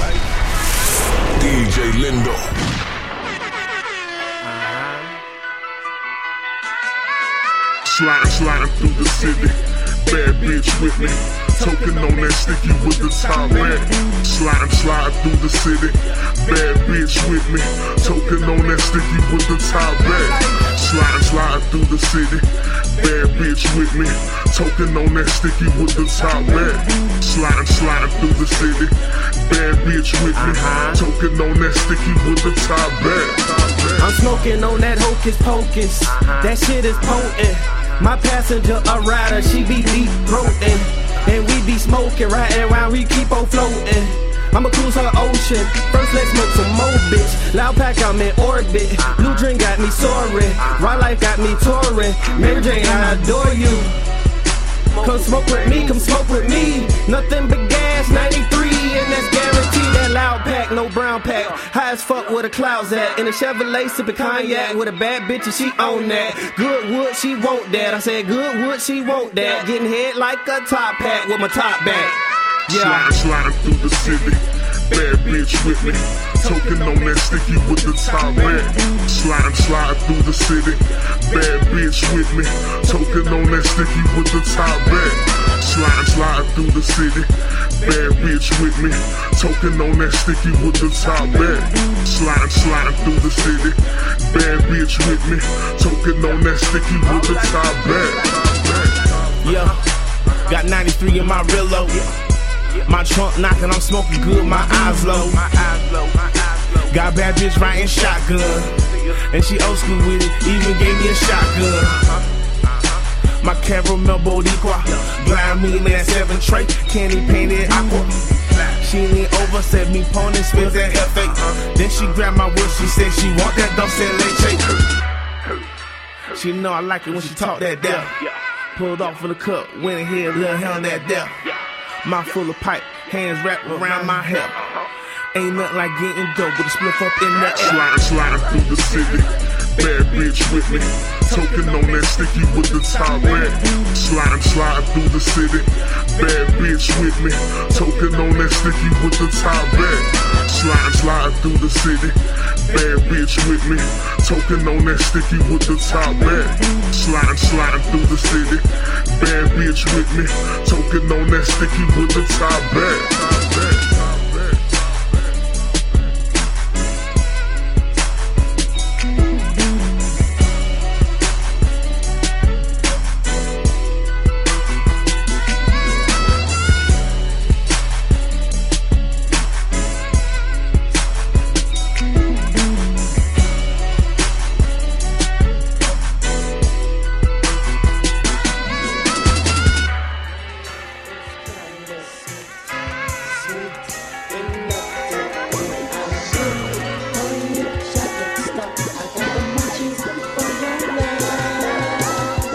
life. DJ Lindo. Sliding, sliding through the city. Bad bitch with me. Token on that sticky with the top red. Sliding, sliding through the city. Bad bitch with me. Token on that sticky with the top red. Sliding, sliding through the city. Bad bitch with me. Token on that sticky with the top red. Sliding, sliding through the city. Bad bitch with me. Uh-huh. Token on that sticky with the top red. I'm smoking on that hocus pocus. Uh-huh. That shit is potent. My passenger, a rider, she be deep throating. And we be smoking, riding around, we keep on floating. I'ma cruise her ocean. First, let's smoke some more, bitch. Loud pack, I'm in orbit. Blue drink got me soaring. Raw life got me touring. Mary Jane, I adore you. Come smoke with me, come smoke with me. Nothing but gas, 93, and that's guaranteed. That loud pack, no brown pack. High as fuck where the clouds at. In a Chevrolet, sipping cognac with a bad bitch, and she own that. Good wood, she want that. I said, good wood, she want that. Getting head like a top hat with my top back. Yeah. Sliding, sliding through the city. Bad bitch with me. Token on that sticky with the top red. Sliding, sliding through the city. Bad bitch with me. Token on that sticky with the top red. Sliding, sliding through the city. Bad bitch with me. Token on that sticky with the top red. Sliding, sliding through the city. Bad bitch with me. Token on that sticky with the top red. Yeah, got 93 in my Rillo. My trunk knocking, I'm smoking good, my eyes low. Got bad bitch riding shotgun. And she old school with it, even gave me a shotgun. My caramel Boricua, blind me in that seven tray, candy painted aqua. She leaned over, said me pony spins that fake. Then she grabbed my wrist, she said she want that dulce leche. She know I like it when she talk that death. Pulled off in the cup, went ahead, little hell that death. Mouth full of pipe, hands wrapped around my hip. Ain't nothing like getting dope with a spliff up in that. Sliding, sliding through the city. Bad bitch with me. Token on that sticky with the top red. Sliding, sliding through the city. Bad bitch with me. Token on that sticky with the top red. Sliding, sliding through the city. Bad bitch with me. Token on that sticky with the top red. Sliding, sliding through the city. Bad bitch with me. Token on that sticky with the top red.